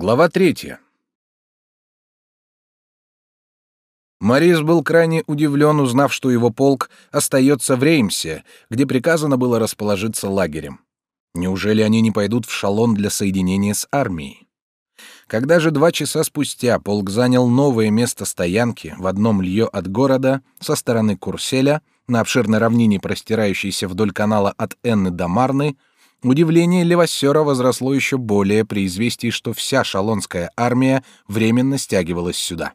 Глава третья. Морис был крайне удивлен, узнав, что его полк остается в Реймсе, где приказано было расположиться лагерем. Неужели они не пойдут в Шалон для соединения с армией? Когда же два часа спустя полк занял новое место стоянки в одном лье от города со стороны Курселя, на обширной равнине, простирающейся вдоль канала от Энны до Марны, удивление Левассера возросло еще более при известии, что вся шалонская армия временно стягивалась сюда.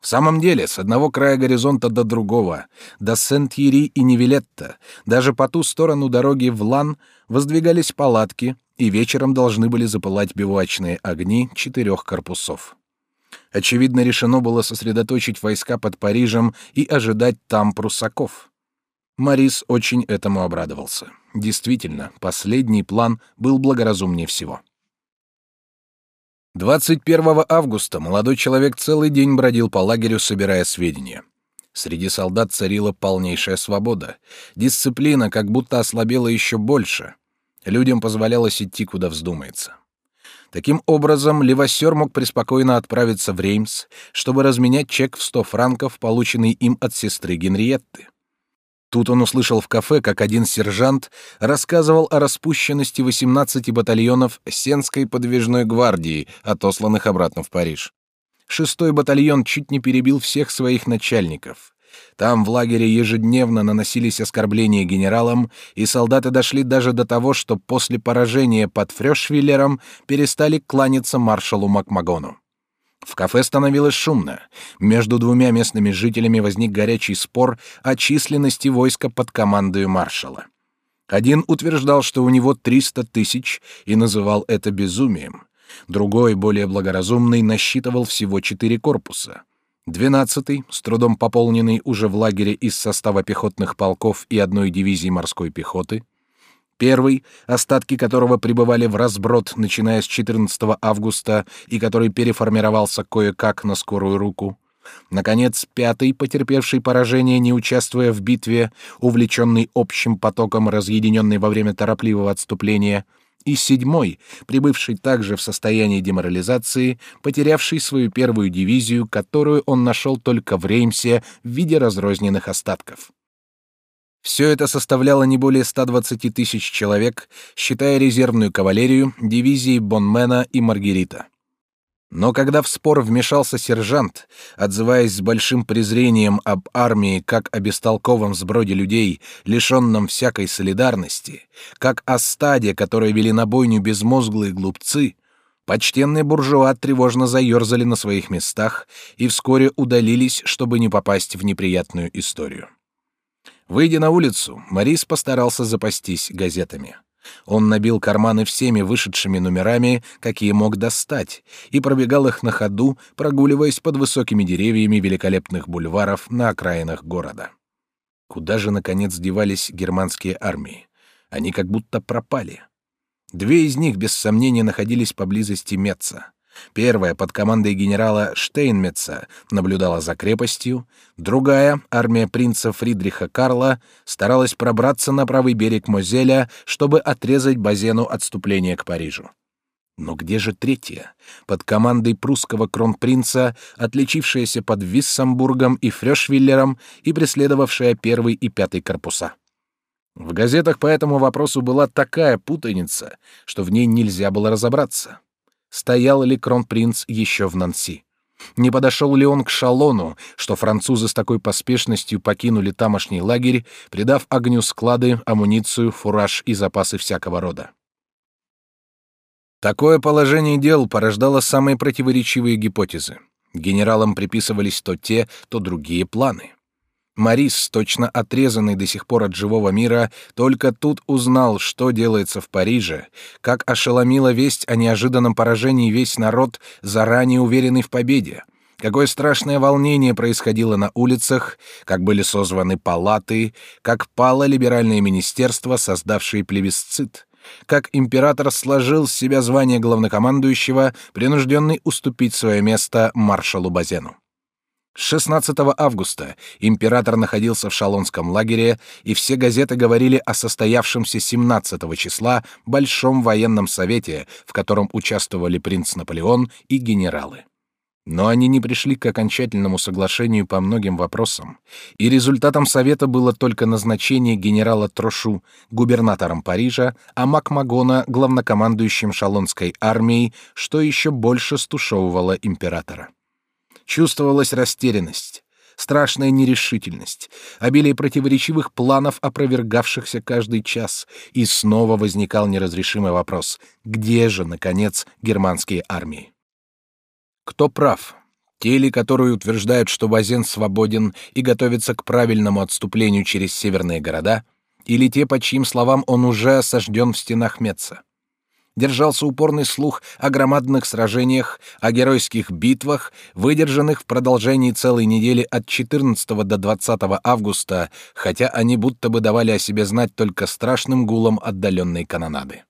В самом деле, с одного края горизонта до другого, до Сент-Ири и Невилетта, даже по ту сторону дороги в Лан, воздвигались палатки, и вечером должны были запылать бивуачные огни четырех корпусов. Очевидно, решено было сосредоточить войска под Парижем и ожидать там прусаков. Морис очень этому обрадовался. Действительно, последний план был благоразумнее всего. 21 августа молодой человек целый день бродил по лагерю, собирая сведения. Среди солдат царила полнейшая свобода. Дисциплина как будто ослабела еще больше. Людям позволялось идти, куда вздумается. Таким образом, Левассер мог преспокойно отправиться в Реймс, чтобы разменять чек в 100 франков, полученный им от сестры Генриетты. Тут он услышал в кафе, как один сержант рассказывал о распущенности 18 батальонов Сенской подвижной гвардии, отосланных обратно в Париж. Шестой батальон чуть не перебил всех своих начальников. Там в лагере ежедневно наносились оскорбления генералам, и солдаты дошли даже до того, что после поражения под Фрёшвиллером перестали кланяться маршалу Макмагону. В кафе становилось шумно. Между двумя местными жителями возник горячий спор о численности войска под командой маршала. Один утверждал, что у него 300 тысяч, и называл это безумием. Другой, более благоразумный, насчитывал всего четыре корпуса. Двенадцатый, с трудом пополненный уже в лагере из состава пехотных полков и одной дивизии морской пехоты — Первый, остатки которого пребывали в разброд, начиная с 14 августа, и который переформировался кое-как на скорую руку. Наконец, пятый, потерпевший поражение, не участвуя в битве, увлеченный общим потоком, разъединенный во время торопливого отступления, и седьмой, прибывший также в состоянии деморализации, потерявший свою первую дивизию, которую он нашел только в Реймсе в виде разрозненных остатков. Все это составляло не более 120 тысяч человек, считая резервную кавалерию, дивизии Бонмена и Маргарита. Но когда в спор вмешался сержант, отзываясь с большим презрением об армии как о бестолковом сброде людей, лишенном всякой солидарности, как о стаде, которое вели на бойню безмозглые глупцы, почтенные буржуа тревожно заерзали на своих местах и вскоре удалились, чтобы не попасть в неприятную историю. Выйдя на улицу, Морис постарался запастись газетами. Он набил карманы всеми вышедшими номерами, какие мог достать, и пробегал их на ходу, прогуливаясь под высокими деревьями великолепных бульваров на окраинах города. Куда же, наконец, девались германские армии? Они как будто пропали. Две из них, без сомнения, находились поблизости Меца. Первая под командой генерала Штейнметца наблюдала за крепостью, другая, армия принца Фридриха Карла, старалась пробраться на правый берег Мозеля, чтобы отрезать Базену отступление к Парижу. Но где же третья, под командой прусского кронпринца, отличившаяся под Виссамбургом и Фрёшвиллером и преследовавшая первый и пятый корпуса? В газетах по этому вопросу была такая путаница, что в ней нельзя было разобраться стоял ли кронпринц еще в Нанси. Не подошел ли он к Шалону, что французы с такой поспешностью покинули тамошний лагерь, придав огню склады, амуницию, фураж и запасы всякого рода? Такое положение дел порождало самые противоречивые гипотезы. Генералам приписывались то те, то другие планы. Марис, точно отрезанный до сих пор от живого мира, только тут узнал, что делается в Париже, как ошеломила весть о неожиданном поражении весь народ, заранее уверенный в победе. Какое страшное волнение происходило на улицах, как были созваны палаты, как пало либеральное министерство, создавшее плебисцит, как император сложил с себя звание главнокомандующего, принужденный уступить свое место маршалу Базену. С 16 августа император находился в Шалонском лагере, и все газеты говорили о состоявшемся 17 числа Большом военном совете, в котором участвовали принц Наполеон и генералы. Но они не пришли к окончательному соглашению по многим вопросам, и результатом совета было только назначение генерала Трошу губернатором Парижа, а Макмагона главнокомандующим Шалонской армией, что еще больше стушевывало императора. Чувствовалась растерянность, страшная нерешительность, обилие противоречивых планов, опровергавшихся каждый час, и снова возникал неразрешимый вопрос: где же, наконец, германские армии? Кто прав? Те ли, которые утверждают, что Базен свободен и готовится к правильному отступлению через северные города, или те, по чьим словам он уже осажден в стенах Меца? Держался упорный слух о громадных сражениях, о геройских битвах, выдержанных в продолжении целой недели от 14 до 20 августа, хотя они будто бы давали о себе знать только страшным гулом отдаленной канонады.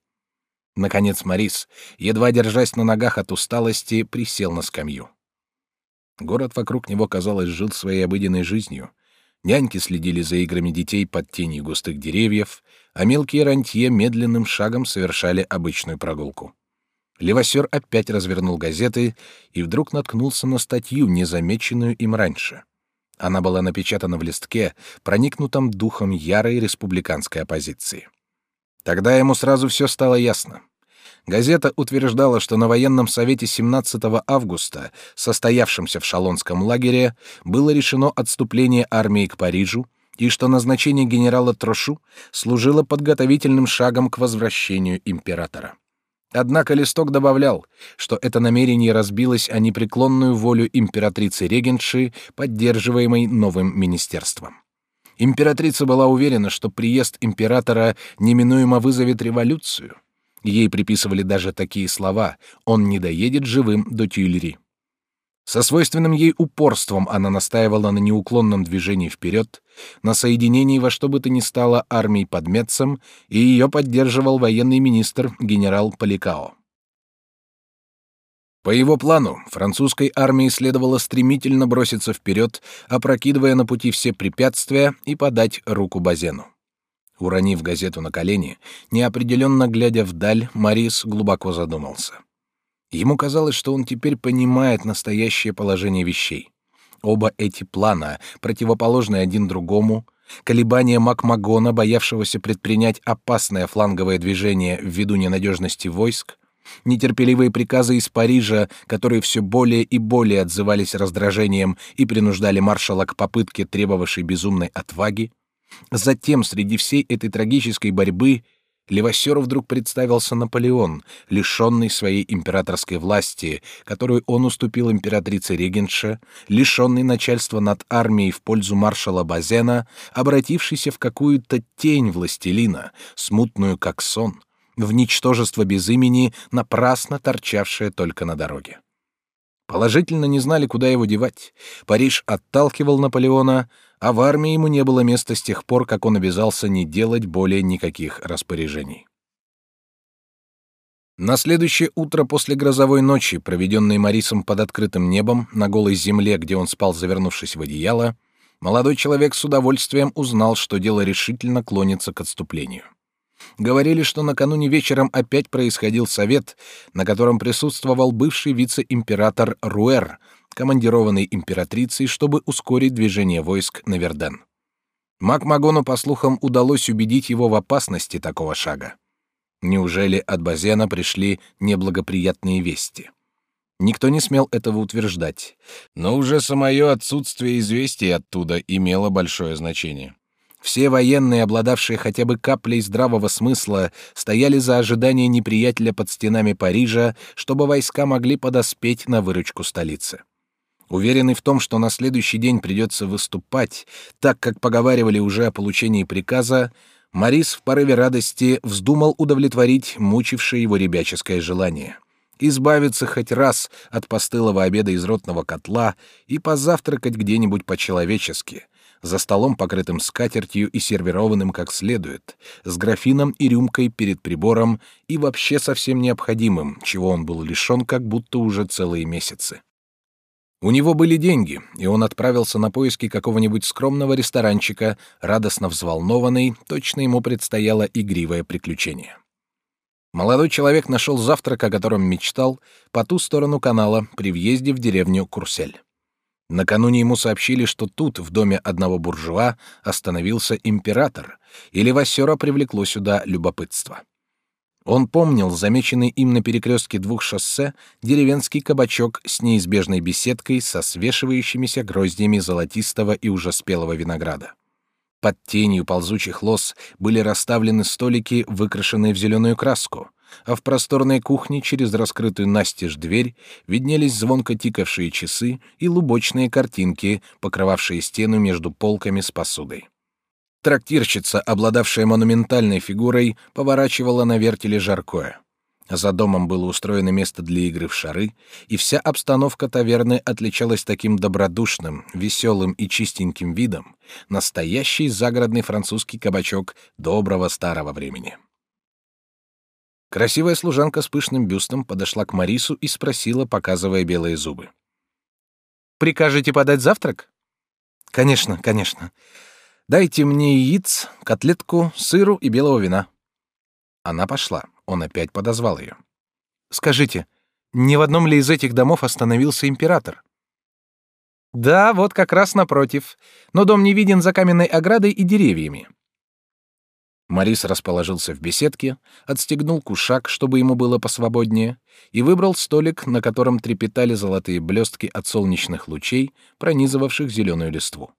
Наконец Морис, едва держась на ногах от усталости, присел на скамью. Город вокруг него, казалось, жил своей обыденной жизнью. Няньки следили за играми детей под тенью густых деревьев, а мелкие рантье медленным шагом совершали обычную прогулку. Левосер опять развернул газеты и вдруг наткнулся на статью, незамеченную им раньше. Она была напечатана в листке, проникнутом духом ярой республиканской оппозиции. Тогда ему сразу все стало ясно. Газета утверждала, что на военном совете 17 августа, состоявшемся в Шалонском лагере, было решено отступление армии к Парижу, и что назначение генерала Трошу служило подготовительным шагом к возвращению императора. Однако листок добавлял, что это намерение разбилось о непреклонную волю императрицы-регенши, поддерживаемой новым министерством. Императрица была уверена, что приезд императора неминуемо вызовет революцию. Ей приписывали даже такие слова «он не доедет живым до Тюильри». Со свойственным ей упорством она настаивала на неуклонном движении вперед, на соединении во что бы то ни стало армии под Метцем, и ее поддерживал военный министр генерал Поликао. По его плану, французской армии следовало стремительно броситься вперед, опрокидывая на пути все препятствия и подать руку Базену. Уронив газету на колени, неопределенно глядя вдаль, Марис глубоко задумался. Ему казалось, что он теперь понимает настоящее положение вещей. Оба эти плана, противоположные один другому, колебания Макмагона, боявшегося предпринять опасное фланговое движение ввиду ненадежности войск, нетерпеливые приказы из Парижа, которые все более и более отзывались раздражением и принуждали маршала к попытке, требовавшей безумной отваги. Затем, среди всей этой трагической борьбы, Левасеру вдруг представился Наполеон, лишенный своей императорской власти, которую он уступил императрице Регенше, лишенный начальства над армией в пользу маршала Базена, обратившийся в какую-то тень властелина, смутную как сон, в ничтожество без имени, напрасно торчавшее только на дороге. Положительно не знали, куда его девать. Париж отталкивал Наполеона, а в армии ему не было места с тех пор, как он обязался не делать более никаких распоряжений. На следующее утро после грозовой ночи, проведенной Марисом под открытым небом, на голой земле, где он спал, завернувшись в одеяло, молодой человек с удовольствием узнал, что дело решительно клонится к отступлению. Говорили, что накануне вечером опять происходил совет, на котором присутствовал бывший вице-император Руэр, командированный императрицей, чтобы ускорить движение войск на Верден. Макмагону, по слухам, удалось убедить его в опасности такого шага. Неужели от Базена пришли неблагоприятные вести? Никто не смел этого утверждать, но уже самое отсутствие известий оттуда имело большое значение. Все военные, обладавшие хотя бы каплей здравого смысла, стояли за ожидание неприятеля под стенами Парижа, чтобы войска могли подоспеть на выручку столицы. Уверенный в том, что на следующий день придется выступать, так как поговаривали уже о получении приказа, Морис в порыве радости вздумал удовлетворить мучившее его ребяческое желание — избавиться хоть раз от постылого обеда из ротного котла и позавтракать где-нибудь по-человечески, за столом, покрытым скатертью и сервированным как следует, с графином и рюмкой перед прибором и вообще совсем необходимым, чего он был лишен как будто уже целые месяцы. У него были деньги, и он отправился на поиски какого-нибудь скромного ресторанчика, радостно взволнованный, точно ему предстояло игривое приключение. Молодой человек нашел завтрак, о котором мечтал, по ту сторону канала при въезде в деревню Курсель. Накануне ему сообщили, что тут, в доме одного буржуа, остановился император, и Левасера привлекло сюда любопытство. Он помнил замеченный им на перекрестке двух шоссе деревенский кабачок с неизбежной беседкой со свешивающимися гроздьями золотистого и уже спелого винограда. Под тенью ползучих лос были расставлены столики, выкрашенные в зеленую краску, а в просторной кухне через раскрытую настежь дверь виднелись звонко тикавшие часы и лубочные картинки, покрывавшие стену между полками с посудой. Трактирщица, обладавшая монументальной фигурой, поворачивала на вертеле жаркое. За домом было устроено место для игры в шары, и вся обстановка таверны отличалась таким добродушным, веселым и чистеньким видом, настоящий загородный французский кабачок доброго старого времени. Красивая служанка с пышным бюстом подошла к Марису и спросила, показывая белые зубы. «Прикажете подать завтрак?» «Конечно, конечно. Дайте мне яиц, котлетку, сыру и белого вина». Она пошла. Он опять подозвал ее. «Скажите, ни в одном ли из этих домов остановился император?» «Да, вот как раз напротив. Но дом не виден за каменной оградой и деревьями». Морис расположился в беседке, отстегнул кушак, чтобы ему было посвободнее, и выбрал столик, на котором трепетали золотые блестки от солнечных лучей, пронизывавших зеленую листву.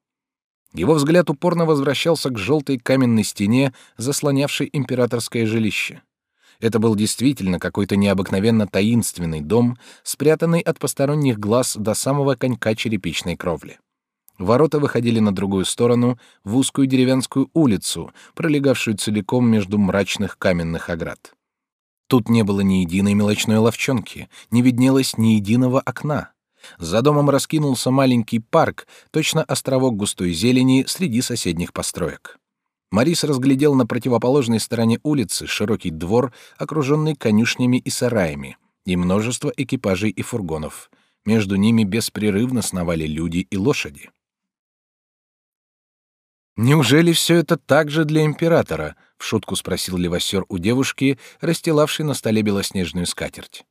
Его взгляд упорно возвращался к желтой каменной стене, заслонявшей императорское жилище. Это был действительно какой-то необыкновенно таинственный дом, спрятанный от посторонних глаз до самого конька черепичной кровли. Ворота выходили на другую сторону, в узкую деревенскую улицу, пролегавшую целиком между мрачных каменных оград. Тут не было ни единой мелочной ловчонки, не виднелось ни единого окна. За домом раскинулся маленький парк, точно островок густой зелени среди соседних построек. Марис разглядел на противоположной стороне улицы широкий двор, окруженный конюшнями и сараями, и множество экипажей и фургонов. Между ними беспрерывно сновали люди и лошади. «Неужели все это так же для императора?» — в шутку спросил Левасер у девушки, расстилавшей на столе белоснежную скатерть.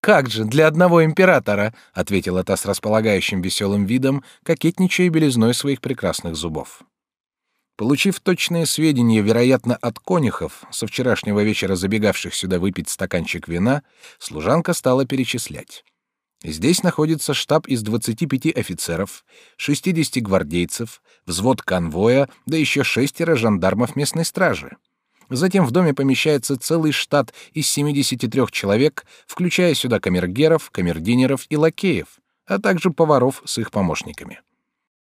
«Как же, для одного императора!» — ответила та с располагающим веселым видом, кокетничая белизной своих прекрасных зубов. Получив точные сведения, вероятно, от конюхов, со вчерашнего вечера забегавших сюда выпить стаканчик вина, служанка стала перечислять. Здесь находится штаб из 25 офицеров, 60 гвардейцев, взвод конвоя, да еще шестеро жандармов местной стражи. Затем в доме помещается целый штат из 73 человек, включая сюда камергеров, камердинеров и лакеев, а также поваров с их помощниками.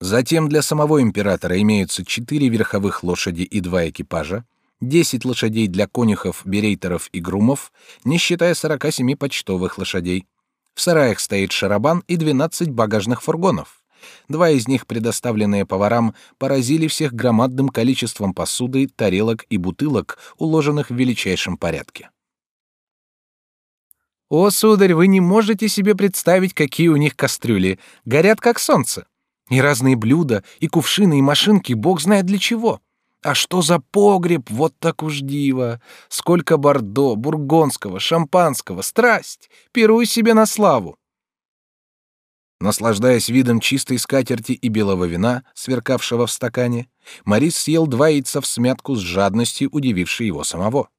Затем для самого императора имеются четыре верховых лошади и два экипажа, 10 лошадей для конюхов, берейтеров и грумов, не считая 47 почтовых лошадей. В сараях стоит шарабан и 12 багажных фургонов. Два из них, предоставленные поварам, поразили всех громадным количеством посуды, тарелок и бутылок, уложенных в величайшем порядке. «О, сударь, вы не можете себе представить, какие у них кастрюли. Горят, как солнце. И разные блюда, и кувшины, и машинки, бог знает для чего. А что за погреб, вот так уж диво! Сколько бордо, бургонского, шампанского, страсть! Пируй себе на славу!» Наслаждаясь видом чистой скатерти и белого вина, сверкавшего в стакане, Морис съел два яйца в смятку с жадностью, удивившей его самого.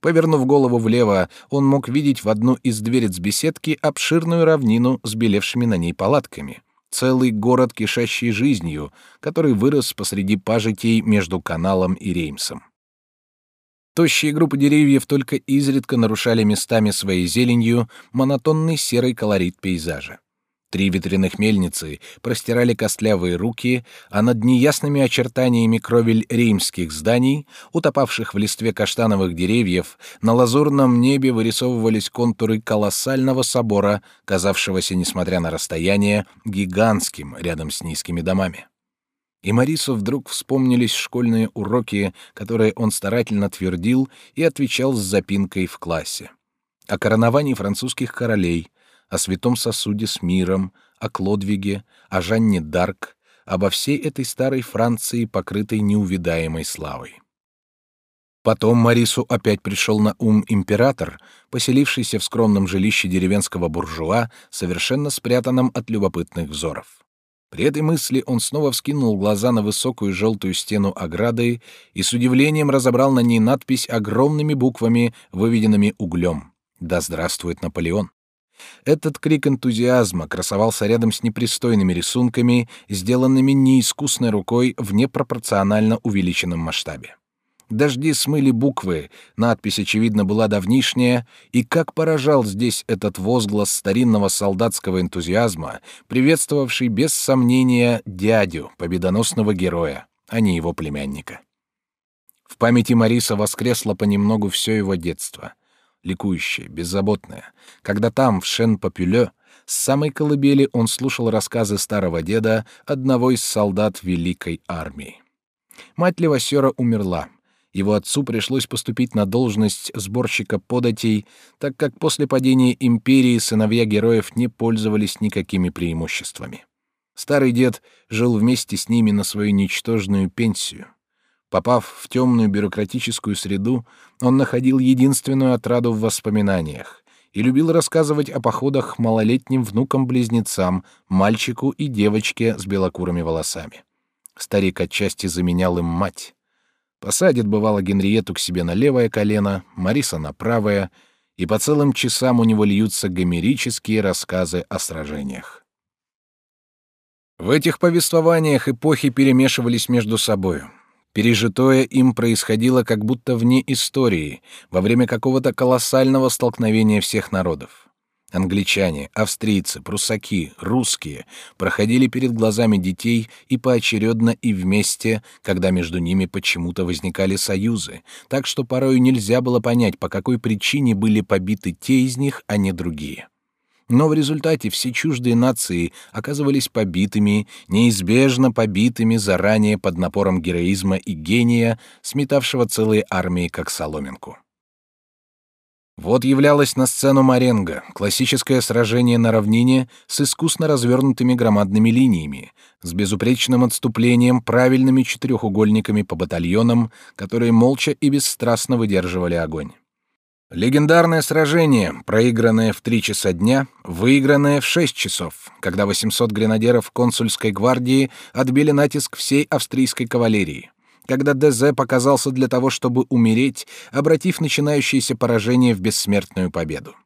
Повернув голову влево, он мог видеть в одну из дверец беседки обширную равнину с белевшими на ней палатками. Целый город, кишащий жизнью, который вырос посреди пажитей между каналом и Реймсом. Тощие группы деревьев только изредка нарушали местами своей зеленью монотонный серый колорит пейзажа. Три ветряных мельницы простирали костлявые руки, а над неясными очертаниями кровель римских зданий, утопавших в листве каштановых деревьев, на лазурном небе вырисовывались контуры колоссального собора, казавшегося, несмотря на расстояние, гигантским рядом с низкими домами. И Марису вдруг вспомнились школьные уроки, которые он старательно твердил и отвечал с запинкой в классе. О короновании французских королей — о святом сосуде с миром, о Клодвиге, о Жанне Дарк, обо всей этой старой Франции, покрытой неувидаемой славой. Потом Марису опять пришел на ум император, поселившийся в скромном жилище деревенского буржуа, совершенно спрятанном от любопытных взоров. При этой мысли он снова вскинул глаза на высокую желтую стену ограды и с удивлением разобрал на ней надпись огромными буквами, выведенными углем «Да здравствует Наполеон!». Этот крик энтузиазма красовался рядом с непристойными рисунками, сделанными неискусной рукой в непропорционально увеличенном масштабе. Дожди смыли буквы, надпись, очевидно, была давнишняя, и как поражал здесь этот возглас старинного солдатского энтузиазма, приветствовавший без сомнения дядю, победоносного героя, а не его племянника. В памяти Мариса воскресло понемногу все его детство, ликующее, беззаботное, когда там, в Шен-Попюле, с самой колыбели он слушал рассказы старого деда, одного из солдат Великой армии. Мать Левасера умерла, его отцу пришлось поступить на должность сборщика податей, так как после падения империи сыновья героев не пользовались никакими преимуществами. Старый дед жил вместе с ними на свою ничтожную пенсию. Попав в темную бюрократическую среду, он находил единственную отраду в воспоминаниях и любил рассказывать о походах малолетним внукам-близнецам, мальчику и девочке с белокурыми волосами. Старик отчасти заменял им мать. Посадит, бывало, Генриету к себе на левое колено, Мариса на правое, и по целым часам у него льются гомерические рассказы о сражениях. В этих повествованиях эпохи перемешивались между собою. Пережитое им происходило как будто вне истории, во время какого-то колоссального столкновения всех народов. Англичане, австрийцы, прусаки, русские проходили перед глазами детей и поочередно и вместе, когда между ними почему-то возникали союзы, так что порою нельзя было понять, по какой причине были побиты те из них, а не другие. Но в результате все чуждые нации оказывались побитыми, неизбежно побитыми заранее под напором героизма и гения, сметавшего целые армии как соломинку. Вот являлось на сцену Маренго, классическое сражение на равнине с искусно развернутыми громадными линиями, с безупречным отступлением, правильными четырехугольниками по батальонам, которые молча и бесстрастно выдерживали огонь. Легендарное сражение, проигранное в три часа дня, выигранное в шесть часов, когда 800 гренадеров консульской гвардии отбили натиск всей австрийской кавалерии когда ДЗ показался для того, чтобы умереть, обратив начинающееся поражение в бессмертную победу.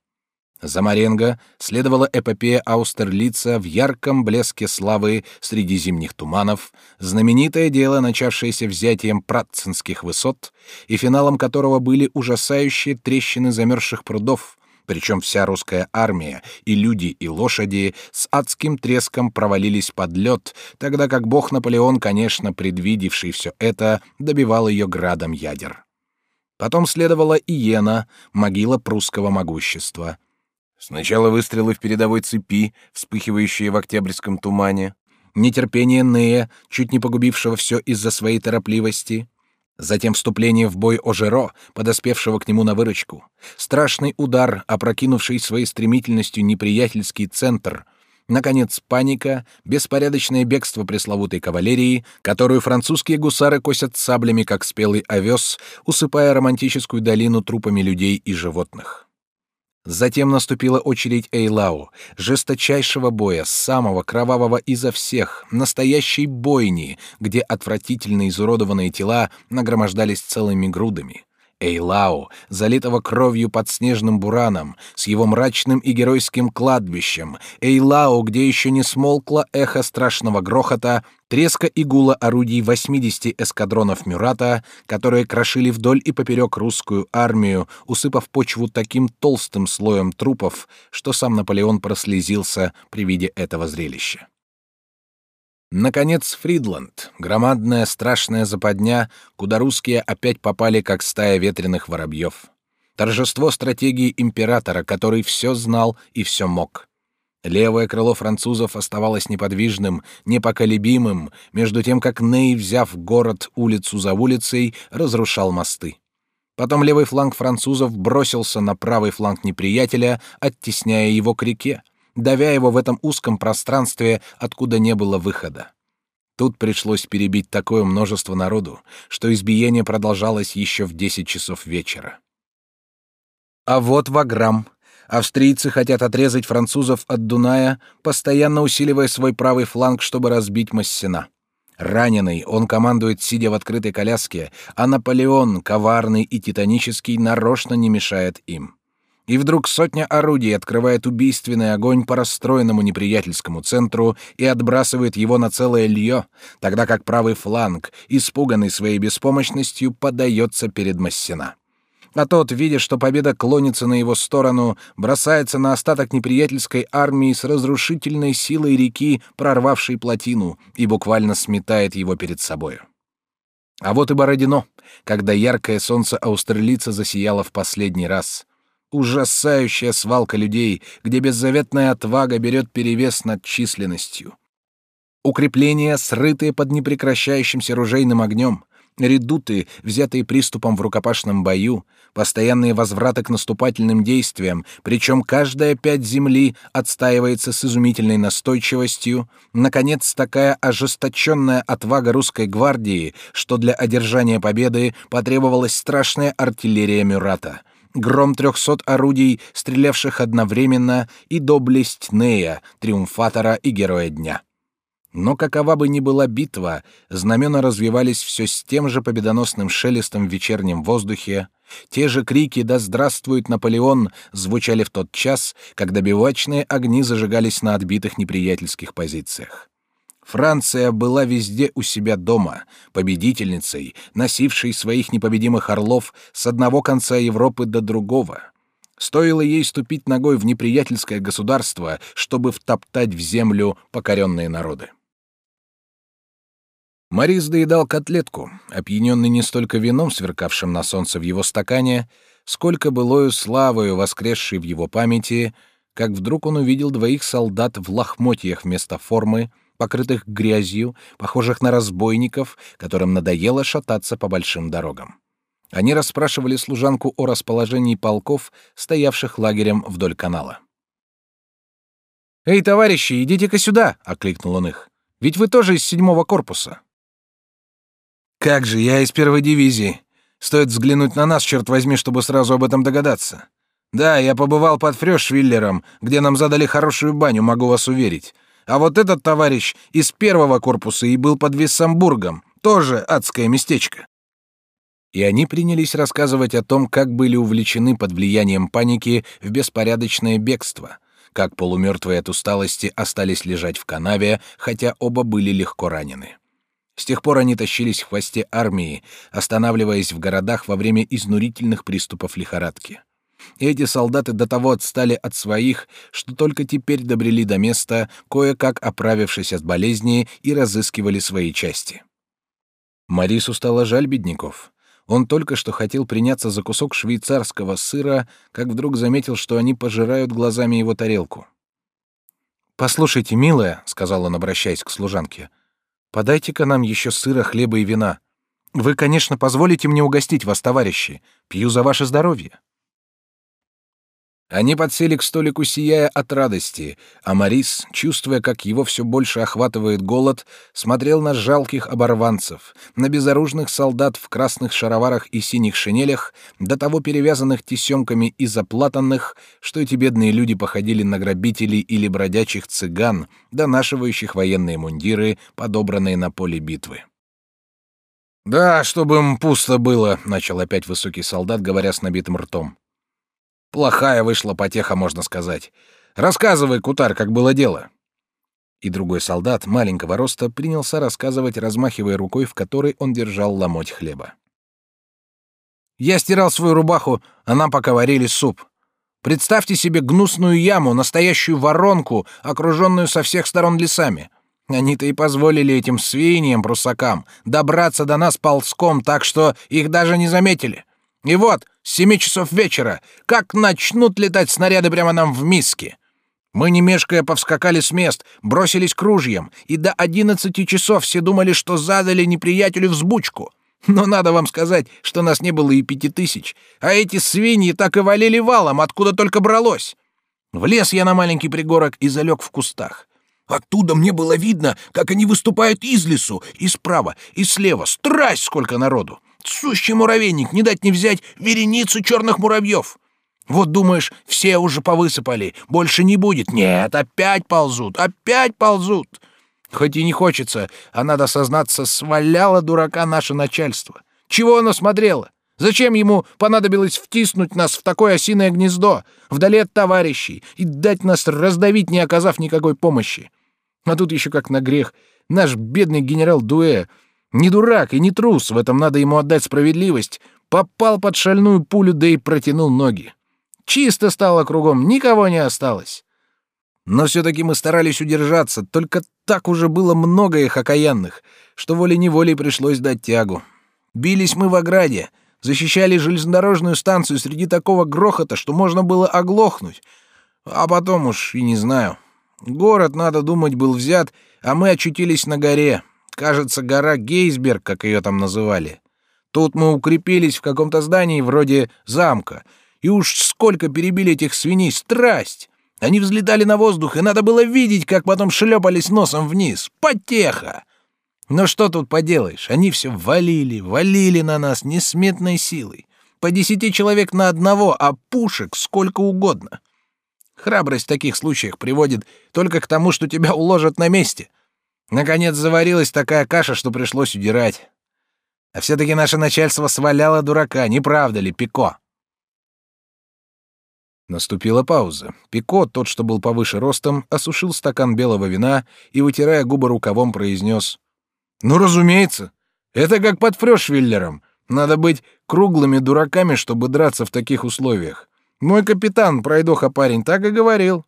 За Маренго следовала эпопея Аустерлица в ярком блеске славы среди зимних туманов, знаменитое дело, начавшееся взятием Пратцинских высот, и финалом которого были ужасающие трещины замерзших прудов, причем вся русская армия, и люди, и лошади, с адским треском провалились под лед, тогда как бог Наполеон, конечно, предвидевший все это, добивал ее градом ядер. Потом следовала Иена, могила прусского могущества. Сначала выстрелы в передовой цепи, вспыхивающие в октябрьском тумане, нетерпение Нея, чуть не погубившего все из-за своей торопливости — Затем вступление в бой Ожеро, подоспевшего к нему на выручку. Страшный удар, опрокинувший своей стремительностью неприятельский центр. Наконец, паника, беспорядочное бегство пресловутой кавалерии, которую французские гусары косят саблями, как спелый овес, усыпая романтическую долину трупами людей и животных. Затем наступила очередь Эйлау, жесточайшего боя, самого кровавого изо всех, настоящей бойни, где отвратительно изуродованные тела нагромождались целыми грудами. Эйлау, залитого кровью под снежным бураном, с его мрачным и геройским кладбищем, Эйлау, где еще не смолкло эхо страшного грохота, треска и гула орудий 80 эскадронов Мюрата, которые крошили вдоль и поперек русскую армию, усыпав почву таким толстым слоем трупов, что сам Наполеон прослезился при виде этого зрелища. Наконец, Фридланд, громадная страшная западня, куда русские опять попали как стая ветреных воробьев. Торжество стратегии императора, который все знал и все мог. Левое крыло французов оставалось неподвижным, непоколебимым, между тем как Ней, взяв город улицу за улицей, разрушал мосты. Потом левый фланг французов бросился на правый фланг неприятеля, оттесняя его к реке, давя его в этом узком пространстве, откуда не было выхода. Тут пришлось перебить такое множество народу, что избиение продолжалось еще в десять часов вечера. А вот Ваграм. Австрийцы хотят отрезать французов от Дуная, постоянно усиливая свой правый фланг, чтобы разбить Массена. Раненый, он командует, сидя в открытой коляске, а Наполеон, коварный и титанический, нарочно не мешает им. И вдруг сотня орудий открывает убийственный огонь по расстроенному неприятельскому центру и отбрасывает его на целое лье, тогда как правый фланг, испуганный своей беспомощностью, подается перед Массена. А тот, видя, что победа клонится на его сторону, бросается на остаток неприятельской армии с разрушительной силой реки, прорвавшей плотину, и буквально сметает его перед собою. А вот и Бородино, когда яркое солнце австралийца засияло в последний раз. Ужасающая свалка людей, где беззаветная отвага берет перевес над численностью. Укрепления, срытые под непрекращающимся ружейным огнем, редуты, взятые приступом в рукопашном бою, постоянные возвраты к наступательным действиям, причем каждая пять земли отстаивается с изумительной настойчивостью, наконец, такая ожесточенная отвага русской гвардии, что для одержания победы потребовалась страшная артиллерия Мюрата — гром трехсот орудий, стрелявших одновременно, и доблесть Нея, триумфатора и героя дня. Но какова бы ни была битва, знамена развивались все с тем же победоносным шелестом в вечернем воздухе, те же крики «Да здравствует Наполеон!» звучали в тот час, когда бивачные огни зажигались на отбитых неприятельских позициях. Франция была везде у себя дома, победительницей, носившей своих непобедимых орлов с одного конца Европы до другого. Стоило ей ступить ногой в неприятельское государство, чтобы втоптать в землю покоренные народы. Морис доедал котлетку, опьяненный не столько вином, сверкавшим на солнце в его стакане, сколько былою славою, воскресшей в его памяти, как вдруг он увидел двоих солдат в лохмотьях вместо формы, покрытых грязью, похожих на разбойников, которым надоело шататься по большим дорогам. Они расспрашивали служанку о расположении полков, стоявших лагерем вдоль канала. «Эй, товарищи, идите-ка сюда!» — окликнул он их. «Ведь вы тоже из седьмого корпуса». «Как же, я из первой дивизии. Стоит взглянуть на нас, черт возьми, чтобы сразу об этом догадаться. Да, я побывал под Фрёшвиллером, где нам задали хорошую баню, могу вас уверить. А вот этот товарищ из первого корпуса и был под Виссамбургом, тоже адское местечко». И они принялись рассказывать о том, как были увлечены под влиянием паники в беспорядочное бегство, как полумертвые от усталости остались лежать в канаве, хотя оба были легко ранены. С тех пор они тащились в хвосте армии, останавливаясь в городах во время изнурительных приступов лихорадки. Эти солдаты до того отстали от своих, что только теперь добрели до места, кое-как оправившись от болезни, и разыскивали свои части. Марису стало жаль бедняков. Он только что хотел приняться за кусок швейцарского сыра, как вдруг заметил, что они пожирают глазами его тарелку. «Послушайте, милая», — сказал он, обращаясь к служанке, — Подайте-ка нам еще сыра, хлеба и вина. Вы, конечно, позволите мне угостить вас, товарищи. Пью за ваше здоровье. Они подсели к столику, сияя от радости, а Морис, чувствуя, как его все больше охватывает голод, смотрел на жалких оборванцев, на безоружных солдат в красных шароварах и синих шинелях, до того перевязанных тесемками и заплатанных, что эти бедные люди походили на грабителей или бродячих цыган, донашивающих военные мундиры, подобранные на поле битвы. «Да, чтобы им пусто было», — начал опять высокий солдат, говоря с набитым ртом. Плохая вышла потеха, можно сказать. Рассказывай, Кутар, как было дело. И другой солдат маленького роста принялся рассказывать, размахивая рукой, в которой он держал ломоть хлеба. Я стирал свою рубаху, а нам пока варили суп. Представьте себе гнусную яму, настоящую воронку, окруженную со всех сторон лесами. Они-то и позволили этим свиньям, прусакам, добраться до нас ползком, так что их даже не заметили. И вот, с семи часов вечера, как начнут летать снаряды прямо нам в миске. Мы, не мешкая, повскакали с мест, бросились к ружьям, и до одиннадцати часов все думали, что задали неприятелю взбучку. Но надо вам сказать, что нас не было и пяти тысяч, а эти свиньи так и валили валом, откуда только бралось. Влез я на маленький пригорок и залег в кустах. Оттуда мне было видно, как они выступают из лесу, и справа, и слева. Страсть сколько народу! Сущий муравейник, не дать не взять вереницу черных муравьев. Вот думаешь, все уже повысыпали, больше не будет. Нет, опять ползут, опять ползут. Хоть и не хочется, а надо сознаться, сваляло дурака наше начальство. Чего оно смотрело? Зачем ему понадобилось втиснуть нас в такое осиное гнездо, вдали от товарищей, и дать нас раздавить, не оказав никакой помощи? А тут еще как на грех. Наш бедный генерал Дуэ, не дурак и не трус, в этом надо ему отдать справедливость, попал под шальную пулю, да и протянул ноги. Чисто стало кругом, никого не осталось. Но все-таки мы старались удержаться, только так уже было много их окаянных, что волей-неволей пришлось дать тягу. Бились мы в ограде, защищали железнодорожную станцию среди такого грохота, что можно было оглохнуть. А потом уж и не знаю. Город, надо думать, был взят, а мы очутились на горе. Кажется, гора Гейсберг, как ее там называли. Тут мы укрепились в каком-то здании вроде замка. И уж сколько перебили этих свиней, страсть! Они взлетали на воздух, и надо было видеть, как потом шлепались носом вниз. Потеха! Но что тут поделаешь? Они все валили, валили на нас несметной силой. По десяти человек на одного, а пушек сколько угодно. Храбрость в таких случаях приводит только к тому, что тебя уложат на месте. Наконец заварилась такая каша, что пришлось удирать. А все-таки наше начальство сваляло дурака, не правда ли, Пико?» Наступила пауза. Пико, тот, что был повыше ростом, осушил стакан белого вина и, вытирая губы рукавом, произнес. «Ну, разумеется. Это как под Фрёшвиллером. Надо быть круглыми дураками, чтобы драться в таких условиях. Мой капитан, пройдоха парень, так и говорил.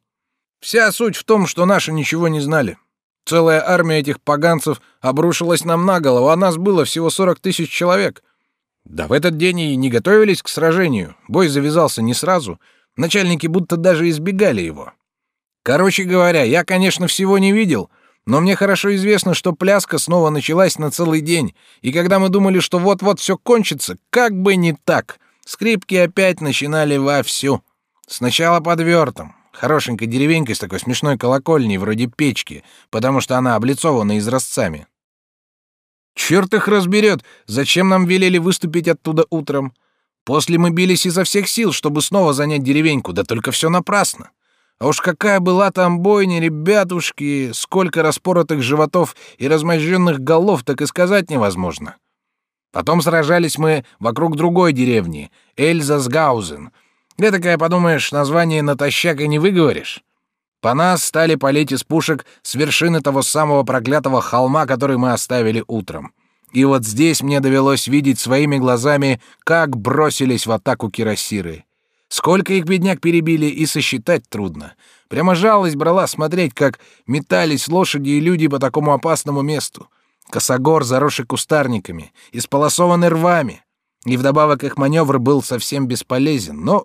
Вся суть в том, что наши ничего не знали. Целая армия этих поганцев обрушилась нам на голову, а нас было всего сорок тысяч человек. Да в этот день и не готовились к сражению. Бой завязался не сразу. Начальники будто даже избегали его. Короче говоря, я, конечно, всего не видел, но мне хорошо известно, что пляска снова началась на целый день, и когда мы думали, что вот-вот все кончится, как бы не так. Скрипки опять начинали вовсю. Сначала под вертом, хорошенькой деревенькой с такой смешной колокольней, вроде печки, потому что она облицована изразцами. Черт их разберет, зачем нам велели выступить оттуда утром. После мы бились изо всех сил, чтобы снова занять деревеньку, да только все напрасно. А уж какая была там бойня, ребятушки, сколько распоротых животов и размозженных голов, так и сказать невозможно. Потом сражались мы вокруг другой деревни, Эльзасгаузен. Этакое, подумаешь, название натощак и не выговоришь. По нас стали палить из пушек с вершины того самого проклятого холма, который мы оставили утром. И вот здесь мне довелось видеть своими глазами, как бросились в атаку кирасиры. Сколько их бедняк перебили, и сосчитать трудно. Прямо жалость брала смотреть, как метались лошади и люди по такому опасному месту. Косогор, заросший кустарниками, исполосованный рвами. И вдобавок их маневр был совсем бесполезен, но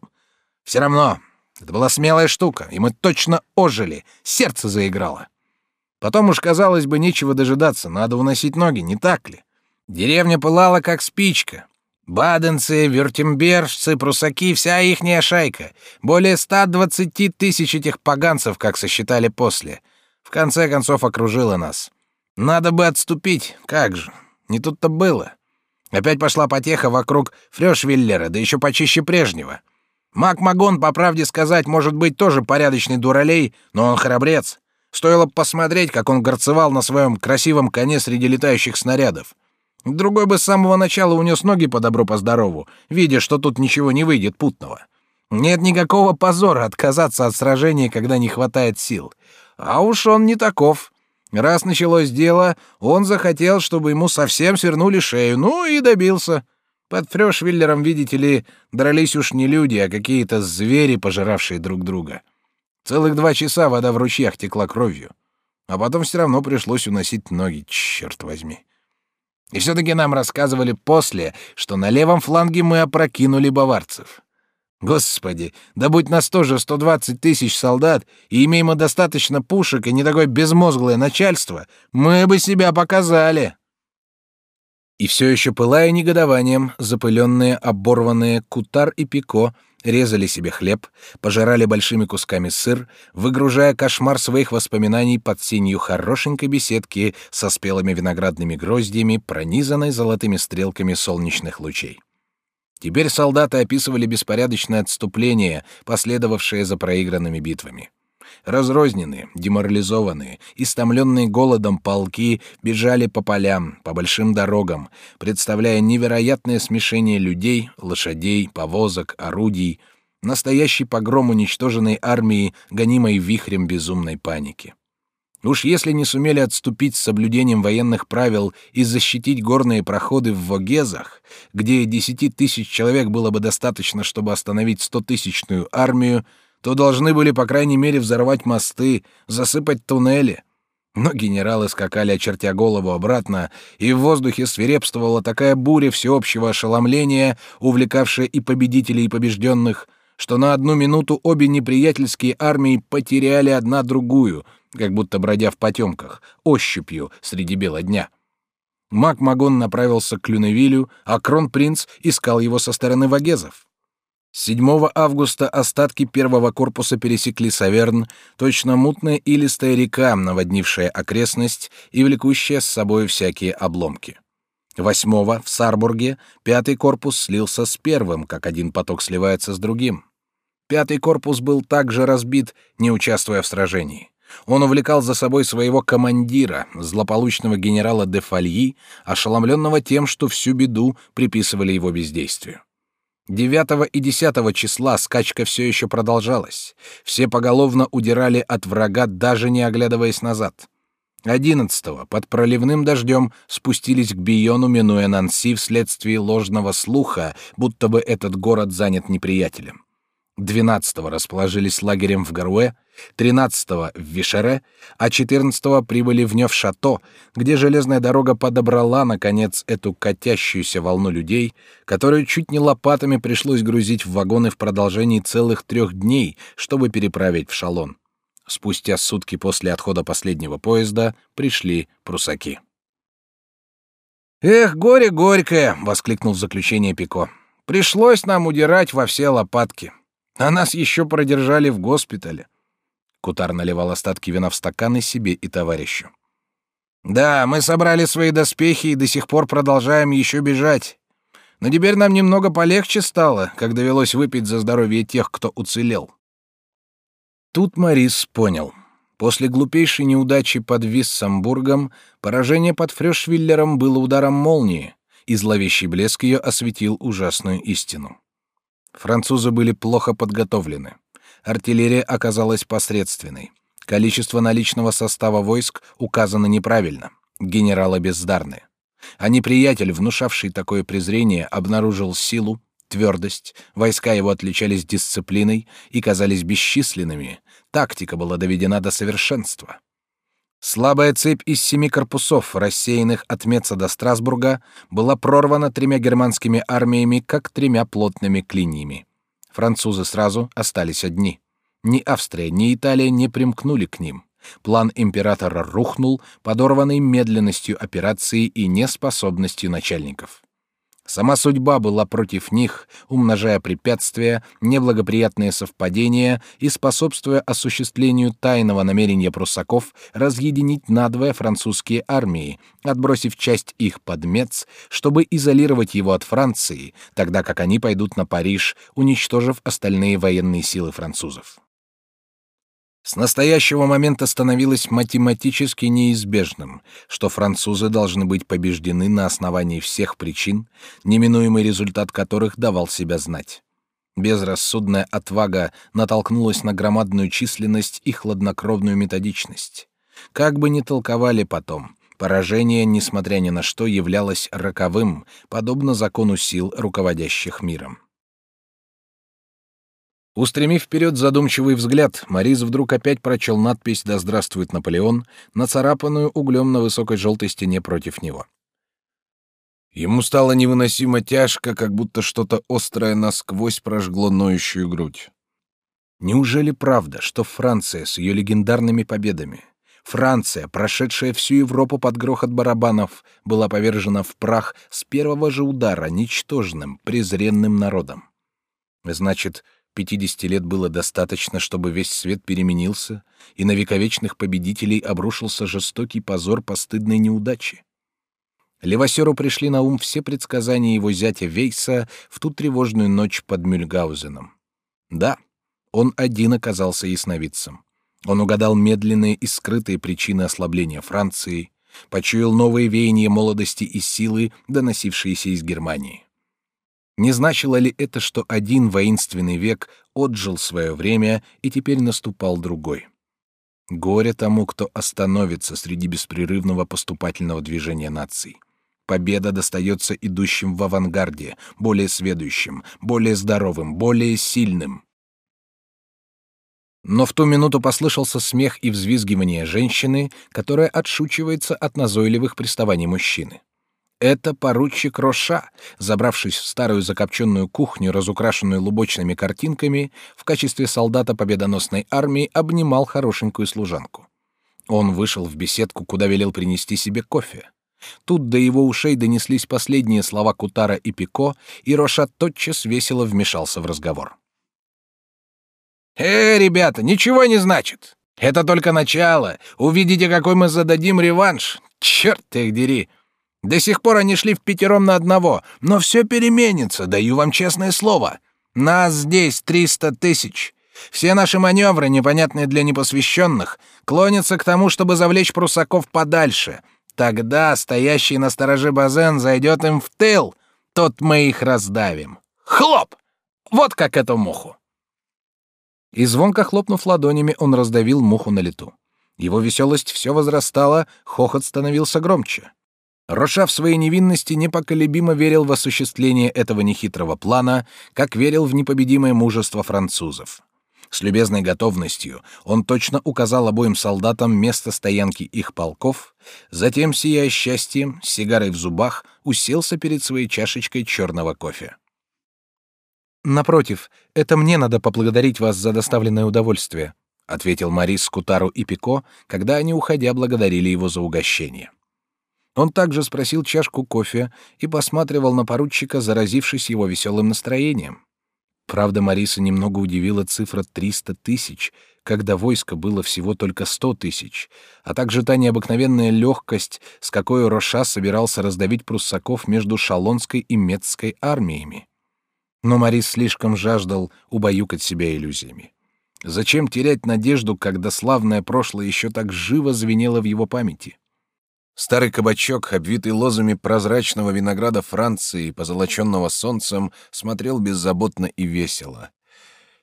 все равно это была смелая штука, и мы точно ожили, сердце заиграло. Потом уж, казалось бы, нечего дожидаться, надо уносить ноги, не так ли? Деревня пылала, как спичка. Баденцы, вюртембержцы, прусаки, вся ихняя шайка. Более 120 тысяч этих поганцев, как сосчитали после. В конце концов окружила нас. Надо бы отступить, как же. Не тут-то было. Опять пошла потеха вокруг Фрёшвиллера, да еще почище прежнего. Мак Магон, по правде сказать, может быть тоже порядочный дуралей, но он храбрец. Стоило бы посмотреть, как он горцевал на своем красивом коне среди летающих снарядов. Другой бы с самого начала унес ноги по добру по здорову, видя, что тут ничего не выйдет путного. Нет никакого позора отказаться от сражения, когда не хватает сил. А уж он не таков. Раз началось дело, он захотел, чтобы ему совсем свернули шею, ну и добился. Под Фрёшвиллером, видите ли, дрались уж не люди, а какие-то звери, пожиравшие друг друга. Целых два часа вода в ручьях текла кровью. А потом все равно пришлось уносить ноги, черт возьми. И все-таки нам рассказывали после, что на левом фланге мы опрокинули баварцев. Господи, да будь нас тоже 120 тысяч солдат, и имеем мы достаточно пушек и не такое безмозглое начальство, мы бы себя показали. И все еще пылая негодованием, запыленные, оборванные Кутар и Пико резали себе хлеб, пожирали большими кусками сыр, выгружая кошмар своих воспоминаний под сенью хорошенькой беседки со спелыми виноградными гроздьями, пронизанной золотыми стрелками солнечных лучей. Теперь солдаты описывали беспорядочное отступление, последовавшее за проигранными битвами. Разрозненные, деморализованные, истомленные голодом полки бежали по полям, по большим дорогам, представляя невероятное смешение людей, лошадей, повозок, орудий, настоящий погром уничтоженной армии, гонимой вихрем безумной паники. Уж если не сумели отступить с соблюдением военных правил и защитить горные проходы в Вогезах, где десяти тысяч человек было бы достаточно, чтобы остановить стотысячную армию, то должны были, по крайней мере, взорвать мосты, засыпать туннели. Но генералы скакали, очертя голову обратно, и в воздухе свирепствовала такая буря всеобщего ошеломления, увлекавшая и победителей, и побежденных, что на одну минуту обе неприятельские армии потеряли одна другую, как будто бродя в потемках, ощупью среди бела дня. Мак-Магон направился к Люневилю, а Кронпринц искал его со стороны вагезов. 7 августа остатки первого корпуса пересекли Саверн, точно мутная илистая река, наводнившая окрестность и влекущая с собой всякие обломки. 8 в Сарбурге пятый корпус слился с первым, как один поток сливается с другим. Пятый корпус был также разбит, не участвуя в сражении. Он увлекал за собой своего командира, злополучного генерала де Фальи, ошеломленного тем, что всю беду приписывали его бездействию. 9 и 10 числа скачка все еще продолжалась. Все поголовно удирали от врага, даже не оглядываясь назад. 11 под проливным дождем спустились к Биону, минуя Нанси вследствие ложного слуха, будто бы этот город занят неприятелем. 12-го расположились лагерем в Гаруэ, 13-го в Вишере, а 14-го прибыли в Нёв-Шато, где железная дорога подобрала, наконец, эту катящуюся волну людей, которую чуть не лопатами пришлось грузить в вагоны в продолжении целых трех дней, чтобы переправить в Шалон. Спустя сутки после отхода последнего поезда пришли прусаки. «Эх, горе горькое!» — воскликнул в заключение Пико. «Пришлось нам удирать во все лопатки. А нас еще продержали в госпитале. Кутар наливал остатки вина в стаканы себе и товарищу. Да, мы собрали свои доспехи и до сих пор продолжаем еще бежать. Но теперь нам немного полегче стало, как довелось выпить за здоровье тех, кто уцелел. Тут Морис понял. После глупейшей неудачи под Виссамбургом поражение под Фрёшвиллером было ударом молнии, и зловещий блеск ее осветил ужасную истину. Французы были плохо подготовлены. Артиллерия оказалась посредственной. Количество наличного состава войск указано неправильно. Генералы бездарны. А неприятель, внушавший такое презрение, обнаружил силу, твердость, войска его отличались дисциплиной и казались бесчисленными, тактика была доведена до совершенства. Слабая цепь из семи корпусов, рассеянных от Меца до Страсбурга, была прорвана тремя германскими армиями, как тремя плотными клиньями. Французы сразу остались одни. Ни Австрия, ни Италия не примкнули к ним. План императора рухнул, подорванный медленностью операции и неспособностью начальников. Сама судьба была против них, умножая препятствия, неблагоприятные совпадения и способствуя осуществлению тайного намерения пруссаков разъединить надвое французские армии, отбросив часть их под Мец, чтобы изолировать его от Франции, тогда как они пойдут на Париж, уничтожив остальные военные силы французов. С настоящего момента становилось математически неизбежным, что французы должны быть побеждены на основании всех причин, неминуемый результат которых давал себя знать. Безрассудная отвага натолкнулась на громадную численность и хладнокровную методичность. Как бы ни толковали потом, поражение, несмотря ни на что, являлось роковым, подобно закону сил, руководящих миром. Устремив вперед задумчивый взгляд, Морис вдруг опять прочел надпись «Да здравствует Наполеон», нацарапанную углем на высокой желтой стене против него. Ему стало невыносимо тяжко, как будто что-то острое насквозь прожгло ноющую грудь. Неужели правда, что Франция с ее легендарными победами, Франция, прошедшая всю Европу под грохот барабанов, была повержена в прах с первого же удара ничтожным, презренным народом? Значит, пятидесяти лет было достаточно, чтобы весь свет переменился, и на вековечных победителей обрушился жестокий позор постыдной неудачи. Левасеру пришли на ум все предсказания его зятя Вейса в ту тревожную ночь под Мюльгаузеном. Да, он один оказался ясновидцем. Он угадал медленные и скрытые причины ослабления Франции, почуял новые веяния молодости и силы, доносившиеся из Германии. Не значило ли это, что один воинственный век отжил свое время, и теперь наступал другой? Горе тому, кто остановится среди беспрерывного поступательного движения наций. Победа достается идущим в авангарде, более сведущим, более здоровым, более сильным. Но в ту минуту послышался смех и взвизгивание женщины, которая отшучивается от назойливых приставаний мужчины. Это поручик Роша, забравшись в старую закопченную кухню, разукрашенную лубочными картинками, в качестве солдата победоносной армии обнимал хорошенькую служанку. Он вышел в беседку, куда велел принести себе кофе. Тут до его ушей донеслись последние слова Кутара и Пико, и Роша тотчас весело вмешался в разговор. «Э, ребята, ничего не значит. Это только начало. Увидите, какой мы зададим реванш. Черт их дери. До сих пор они шли в пятером на одного, но все переменится, даю вам честное слово. Нас здесь триста тысяч. Все наши маневры, непонятные для непосвященных, клонятся к тому, чтобы завлечь прусаков подальше. Тогда стоящий на стороже Базен зайдет им в тыл. Тут мы их раздавим. Хлоп! Вот как эту муху. И звонко хлопнув ладонями, он раздавил муху на лету. Его веселость все возрастала, хохот становился громче. Роша в своей невинности непоколебимо верил в осуществление этого нехитрого плана, как верил в непобедимое мужество французов. С любезной готовностью он точно указал обоим солдатам место стоянки их полков, затем, сияя счастьем, с сигарой в зубах, уселся перед своей чашечкой черного кофе. Напротив, это мне надо поблагодарить вас за доставленное удовольствие, ответил Марис Кутару и Пико, когда они уходя благодарили его за угощение. Он также спросил чашку кофе и посматривал на поручика, заразившись его веселым настроением. Правда, Мариса немного удивила цифра 300 тысяч, когда войско было всего только 100 тысяч, а также та необыкновенная легкость, с какой Роша собирался раздавить пруссаков между Шалонской и Метской армиями. Но Морис слишком жаждал убаюкать себя иллюзиями. Зачем терять надежду, когда славное прошлое еще так живо звенело в его памяти? Старый кабачок, обвитый лозами прозрачного винограда Франции, позолоченного солнцем, смотрел беззаботно и весело.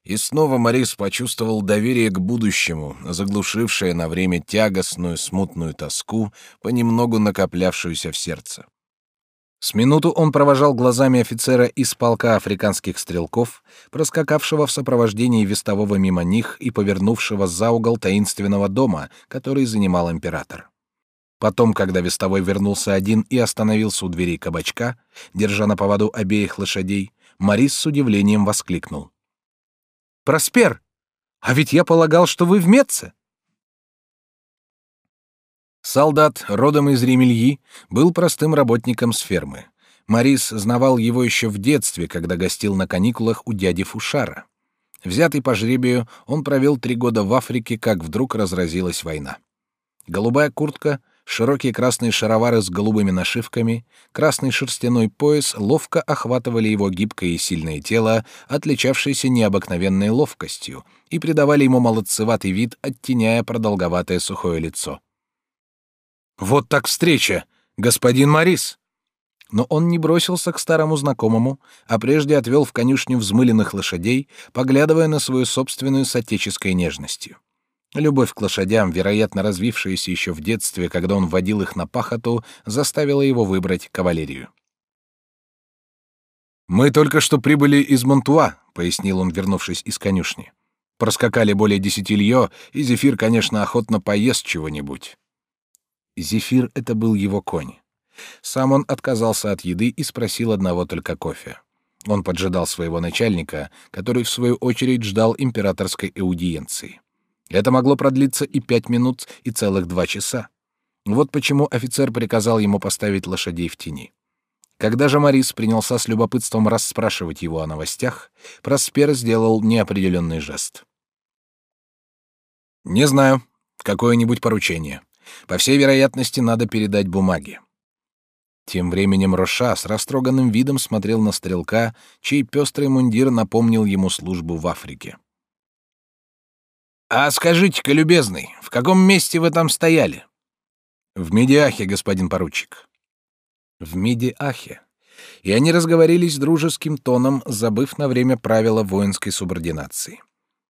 И снова Морис почувствовал доверие к будущему, заглушившее на время тягостную, смутную тоску, понемногу накоплявшуюся в сердце. С минуту он провожал глазами офицера из полка африканских стрелков, проскакавшего в сопровождении вестового мимо них и повернувшего за угол таинственного дома, который занимал император. Потом, когда вестовой вернулся один и остановился у дверей кабачка, держа на поводу обеих лошадей, Морис с удивлением воскликнул: "Проспер, а ведь я полагал, что вы в Меце". Солдат, родом из Ремельи, был простым работником с фермы. Марис знавал его еще в детстве, когда гостил на каникулах у дяди Фушара. Взятый по жребию, он провел три года в Африке, как вдруг разразилась война. Голубая куртка, широкие красные шаровары с голубыми нашивками, красный шерстяной пояс ловко охватывали его гибкое и сильное тело, отличавшееся необыкновенной ловкостью, и придавали ему молодцеватый вид, оттеняя продолговатое сухое лицо. Вот так встреча, господин Морис. Но он не бросился к старому знакомому, а прежде отвел в конюшню взмыленных лошадей, поглядывая на свою собственную с отеческой нежностью. Любовь к лошадям, вероятно, развившаяся еще в детстве, когда он водил их на пахоту, заставила его выбрать кавалерию. «Мы только что прибыли из Монтуа», — пояснил он, вернувшись из конюшни. «Проскакали более десяти льё, и Зефир, конечно, охотно поест чего-нибудь». Зефир — это был его конь. Сам он отказался от еды и спросил одного только кофе. Он поджидал своего начальника, который, в свою очередь, ждал императорской аудиенции. Это могло продлиться и пять минут, и целых два часа. Вот почему офицер приказал ему поставить лошадей в тени. Когда же Морис принялся с любопытством расспрашивать его о новостях, Проспер сделал неопределенный жест. «Не знаю. Какое-нибудь поручение. По всей вероятности, надо передать бумаги». Тем временем Роша с растроганным видом смотрел на стрелка, чей пестрый мундир напомнил ему службу в Африке. «А скажите-ка, любезный, в каком месте вы там стояли?» «В Медиахе, господин поручик». «В Медиахе». И они разговорились дружеским тоном, забыв на время правила воинской субординации.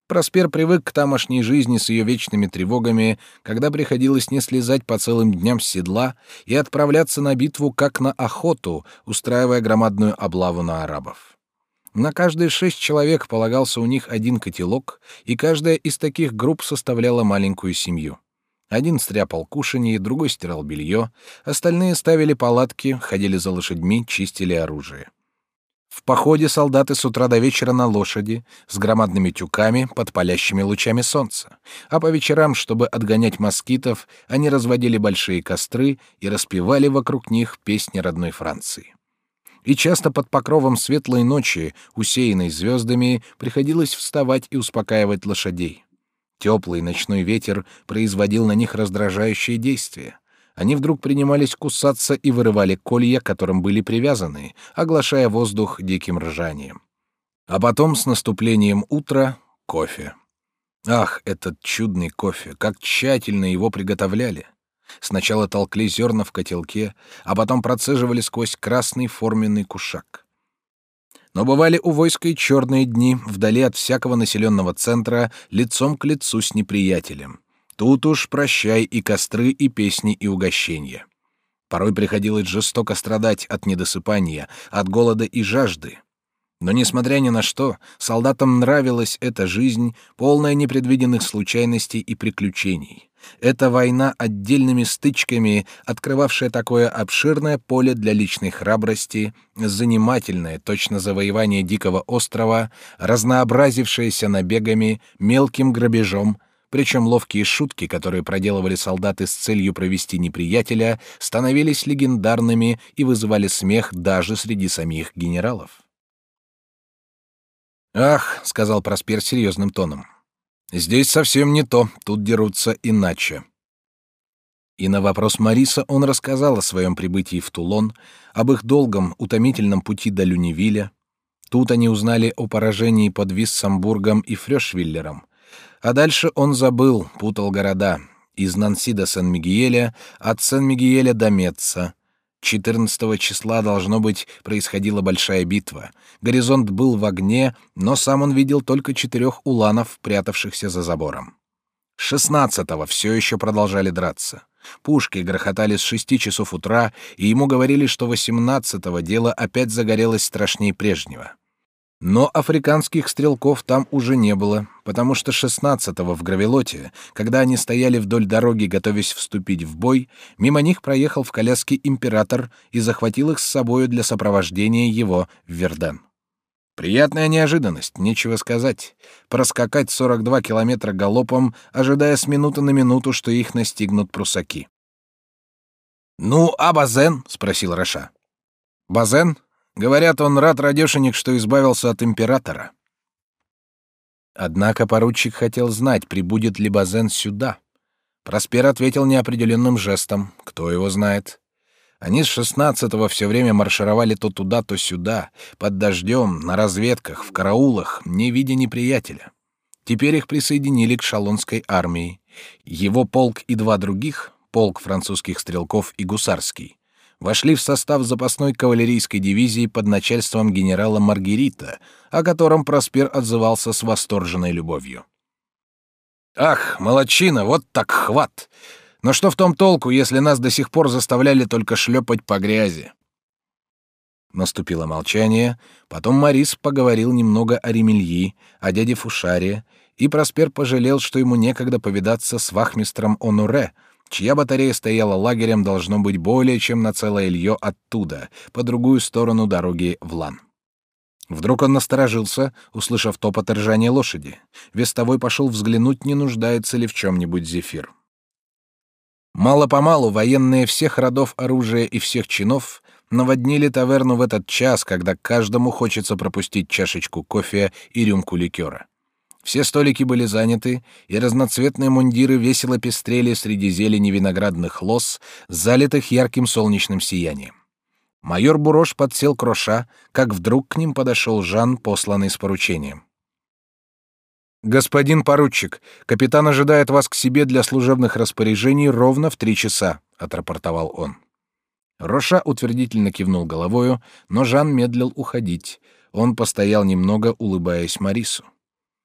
Проспер привык к тамошней жизни с ее вечными тревогами, когда приходилось не слезать по целым дням с седла и отправляться на битву как на охоту, устраивая громадную облаву на арабов. На каждые шесть человек полагался у них один котелок, и каждая из таких групп составляла маленькую семью. Один стряпал кушанье, другой стирал белье, остальные ставили палатки, ходили за лошадьми, чистили оружие. В походе солдаты с утра до вечера на лошади, с громадными тюками под палящими лучами солнца, а по вечерам, чтобы отгонять москитов, они разводили большие костры и распевали вокруг них песни родной Франции и часто под покровом светлой ночи, усеянной звездами, приходилось вставать и успокаивать лошадей. Теплый ночной ветер производил на них раздражающее действие. Они вдруг принимались кусаться и вырывали колья, к которым были привязаны, оглашая воздух диким ржанием. А потом, с наступлением утра, кофе. Ах, этот чудный кофе, как тщательно его приготовляли! Сначала толкли зерна в котелке, а потом процеживали сквозь красный форменный кушак. Но бывали у войска и черные дни, вдали от всякого населенного центра, лицом к лицу с неприятелем. Тут уж прощай и костры, и песни, и угощения. Порой приходилось жестоко страдать от недосыпания, от голода и жажды. Но, несмотря ни на что, солдатам нравилась эта жизнь, полная непредвиденных случайностей и приключений. Эта война отдельными стычками, открывавшая такое обширное поле для личной храбрости, занимательное, точно завоевание дикого острова, разнообразившееся набегами, мелким грабежом, причем ловкие шутки, которые проделывали солдаты с целью провести неприятеля, становились легендарными и вызывали смех даже среди самих генералов. «Ах», — сказал Проспер серьезным тоном, — Здесь совсем не то, тут дерутся иначе. И на вопрос Мариса он рассказал о своем прибытии в Тулон, об их долгом, утомительном пути до Люневиля. Тут они узнали о поражении под Виссамбургом и Фрёшвиллером. А дальше он забыл, путал города. Из Нанси до Сен-Мигиеля, от Сен-Мигиеля до Метца, 14 числа, должно быть, происходила большая битва. Горизонт был в огне, но сам он видел только четырех уланов, прятавшихся за забором. 16-го все еще продолжали драться. Пушки грохотали с шести часов утра, и ему говорили, что 18-го дело опять загорелось страшнее прежнего. Но африканских стрелков там уже не было, потому что 16-го в Гравелоте, когда они стояли вдоль дороги, готовясь вступить в бой, мимо них проехал в коляске император и захватил их с собою для сопровождения его в Верден. Приятная неожиданность, нечего сказать. Проскакать 42 километра галопом, ожидая с минуты на минуту, что их настигнут прусаки. «Ну, а Базен?» — спросил Раша. «Базен? Говорят, он рад радешенек, что избавился от императора. Однако поручик хотел знать, прибудет ли Базен сюда. Проспер ответил неопределенным жестом. Кто его знает? Они с шестнадцатого все время маршировали то туда, то сюда, под дождем, на разведках, в караулах, не видя неприятеля. Теперь их присоединили к шалонской армии. Его полк и два других, полк французских стрелков и гусарский, вошли в состав запасной кавалерийской дивизии под начальством генерала Маргерита, о котором Проспер отзывался с восторженной любовью. «Ах, молодчина, вот так хват! Но что в том толку, если нас до сих пор заставляли только шлепать по грязи?» Наступило молчание, потом Марис поговорил немного о Ремельи, о дяде Фушаре, и Проспер пожалел, что ему некогда повидаться с вахмистром Онуре, чья батарея стояла лагерем должно быть более чем на целое лье оттуда, по другую сторону дороги в Лан. Вдруг он насторожился, услышав топот и лошади. Вестовой пошел взглянуть, не нуждается ли в чем-нибудь зефир. Мало-помалу военные всех родов оружия и всех чинов наводнили таверну в этот час, когда каждому хочется пропустить чашечку кофе и рюмку ликера. Все столики были заняты, и разноцветные мундиры весело пестрели среди зелени виноградных лоз, залитых ярким солнечным сиянием. Майор Бурош подсел к Роша, как вдруг к ним подошел Жан, посланный с поручением. «Господин поручик, капитан ожидает вас к себе для служебных распоряжений ровно в три часа», — отрапортовал он. Роша утвердительно кивнул головою, но Жан медлил уходить. Он постоял немного, улыбаясь Марису.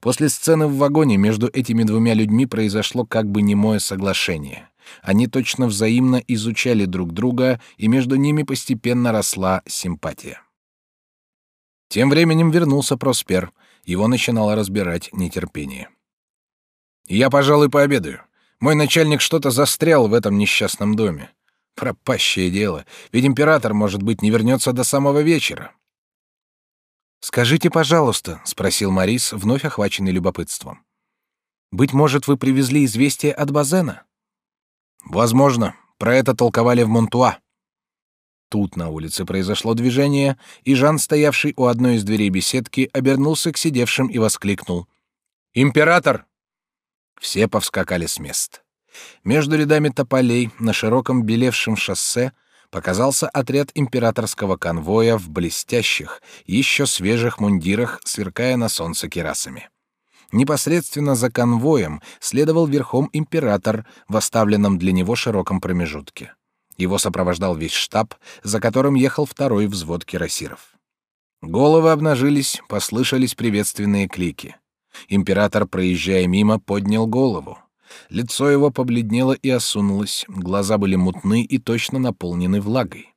После сцены в вагоне между этими двумя людьми произошло как бы немое соглашение. Они точно взаимно изучали друг друга, и между ними постепенно росла симпатия. Тем временем вернулся Проспер. Его начинало разбирать нетерпение. «Я, пожалуй, пообедаю. Мой начальник что-то застрял в этом несчастном доме. Пропащее дело, ведь император, может быть, не вернется до самого вечера». «Скажите, пожалуйста», — спросил Марис, вновь охваченный любопытством. «Быть может, вы привезли известие от Базена?» Возможно, про это толковали в Монтуа. Тут на улице произошло движение, и Жан, стоявший у одной из дверей беседки, обернулся к сидевшим и воскликнул: "Император!" Все повскакали с мест. Между рядами тополей на широком белевшем шоссе показался отряд императорского конвоя в блестящих, еще свежих мундирах, сверкая на солнце кирасами. Непосредственно за конвоем следовал верхом император в оставленном для него широком промежутке. Его сопровождал весь штаб, за которым ехал второй взвод кирасиров. Головы обнажились, послышались приветственные клики. Император, проезжая мимо, поднял голову. Лицо его побледнело и осунулось, глаза были мутны и точно наполнены влагой.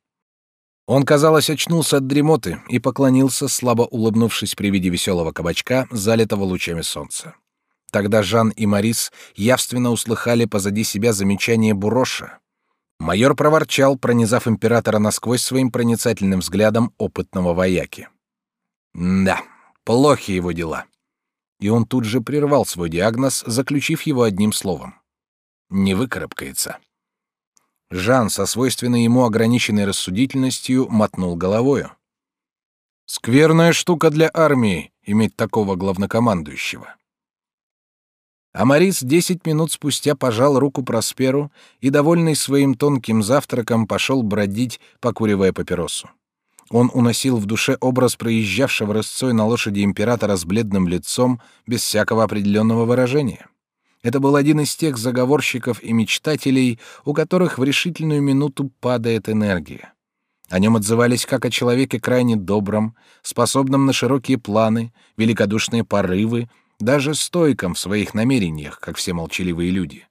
Он, казалось, очнулся от дремоты и поклонился, слабо улыбнувшись при виде веселого кабачка, залитого лучами солнца. Тогда Жан и Марис явственно услыхали позади себя замечание Буроша. Майор проворчал, пронизав императора насквозь своим проницательным взглядом опытного вояки. Да, плохи его дела. И он тут же прервал свой диагноз, заключив его одним словом. Не выкарабкается. Жан со свойственной ему ограниченной рассудительностью мотнул головою. Скверная штука для армии иметь такого главнокомандующего. А Морис десять минут спустя пожал руку Просперу и, довольный своим тонким завтраком, пошел бродить, покуривая папиросу. Он уносил в душе образ проезжавшего рысцой на лошади императора с бледным лицом, без всякого определенного выражения. Это был один из тех заговорщиков и мечтателей, у которых в решительную минуту падает энергия. О нем отзывались как о человеке крайне добром, способном на широкие планы, великодушные порывы, даже стойком в своих намерениях, как все молчаливые люди.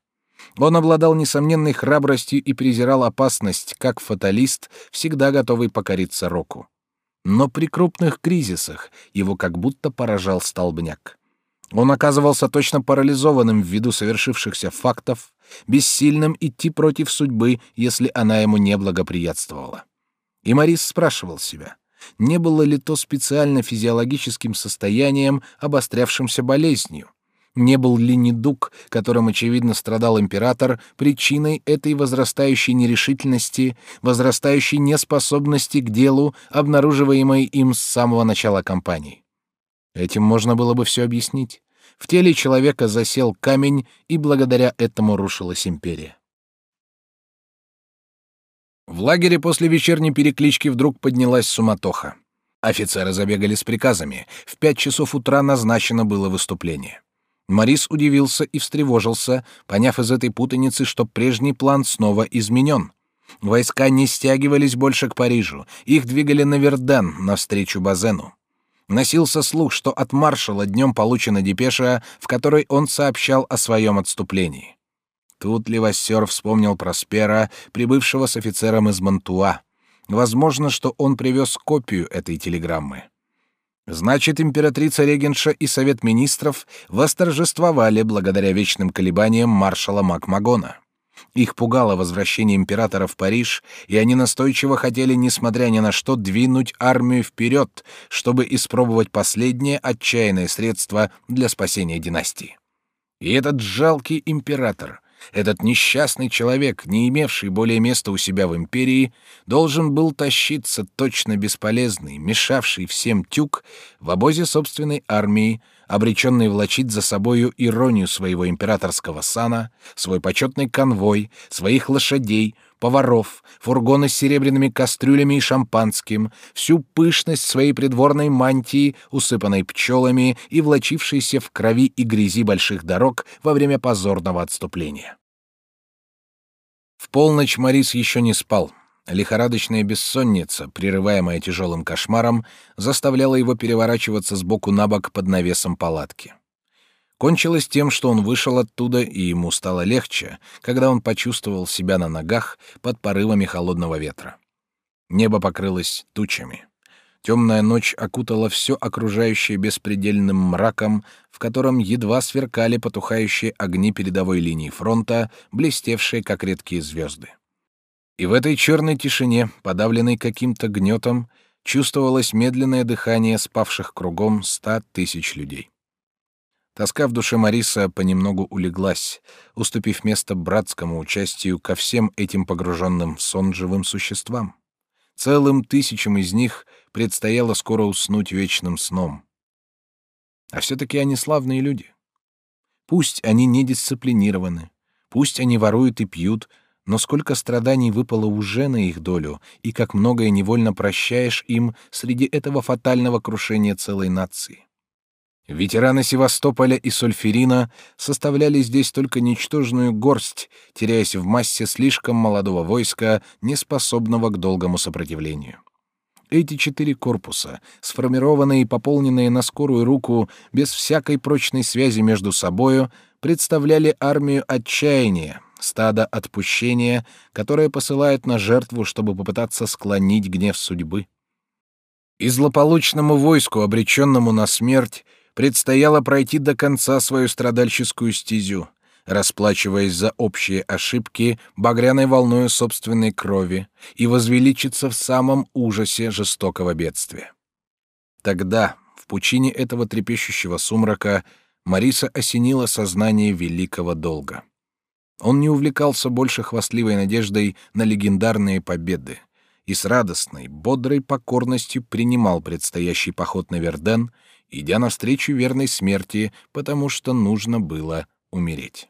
Он обладал несомненной храбростью и презирал опасность, как фаталист, всегда готовый покориться року. Но при крупных кризисах его как будто поражал столбняк. Он оказывался точно парализованным ввиду совершившихся фактов, бессильным идти против судьбы, если она ему не благоприятствовала. И Морис спрашивал себя, не было ли то специально физиологическим состоянием, обострявшимся болезнью, не был ли недуг, которым очевидно страдал император, причиной этой возрастающей нерешительности, возрастающей неспособности к делу, обнаруживаемой им с самого начала кампании. Этим можно было бы все объяснить. В теле человека засел камень, и благодаря этому рушилась империя. В лагере после вечерней переклички вдруг поднялась суматоха. Офицеры забегали с приказами. В пять часов утра назначено было выступление. Морис удивился и встревожился, поняв из этой путаницы, что прежний план снова изменен. Войска не стягивались больше к Парижу, их двигали на Верден, навстречу Базену. Носился слух, что от маршала днем получена депеша, в которой он сообщал о своем отступлении. Тут Левассер вспомнил Проспера, прибывшего с офицером из Мантуа. Возможно, что он привез копию этой телеграммы. Значит, императрица-регенша и Совет министров восторжествовали благодаря вечным колебаниям маршала Макмагона. Их пугало возвращение императора в Париж, и они настойчиво хотели, несмотря ни на что, двинуть армию вперед, чтобы испробовать последнее отчаянное средство для спасения династии. И этот жалкий император, Этот несчастный человек, не имевший более места у себя в империи, должен был тащиться точно бесполезный, мешавший всем тюк в обозе собственной армии, обреченный влачить за собою иронию своего императорского сана, свой почетный конвой, своих лошадей, поваров, фургоны с серебряными кастрюлями и шампанским, всю пышность своей придворной мантии, усыпанной пчелами и влачившейся в крови и грязи больших дорог во время позорного отступления. В полночь Морис еще не спал. Лихорадочная бессонница, прерываемая тяжелым кошмаром, заставляла его переворачиваться с боку на бок под навесом палатки. Кончилось тем, что он вышел оттуда, и ему стало легче, когда он почувствовал себя на ногах под порывами холодного ветра. Небо покрылось тучами. Темная ночь окутала все окружающее беспредельным мраком, в котором едва сверкали потухающие огни передовой линии фронта, блестевшие как редкие звезды. И в этой черной тишине, подавленной каким-то гнетом, чувствовалось медленное дыхание спавших кругом ста тысяч людей. Тоска в душе Мариса понемногу улеглась, уступив место братскому участию ко всем этим погруженным в сон живым существам. Целым тысячам из них предстояло скоро уснуть вечным сном. А все-таки они славные люди. Пусть они не дисциплинированы, пусть они воруют и пьют, но сколько страданий выпало уже на их долю, и как многое невольно прощаешь им среди этого фатального крушения целой нации. Ветераны Севастополя и Сольферина составляли здесь только ничтожную горсть, теряясь в массе слишком молодого войска, неспособного к долгому сопротивлению. Эти четыре корпуса, сформированные и пополненные на скорую руку, без всякой прочной связи между собою, представляли армию отчаяния, стадо отпущения, которое посылает на жертву, чтобы попытаться склонить гнев судьбы. И злополучному войску, обреченному на смерть, предстояло пройти до конца свою страдальческую стезю, расплачиваясь за общие ошибки багряной волною собственной крови и возвеличиться в самом ужасе жестокого бедствия. Тогда, в пучине этого трепещущего сумрака, Мариса осенила сознание великого долга. Он не увлекался больше хвастливой надеждой на легендарные победы и с радостной, бодрой покорностью принимал предстоящий поход на Верден, идя навстречу верной смерти, потому что нужно было умереть.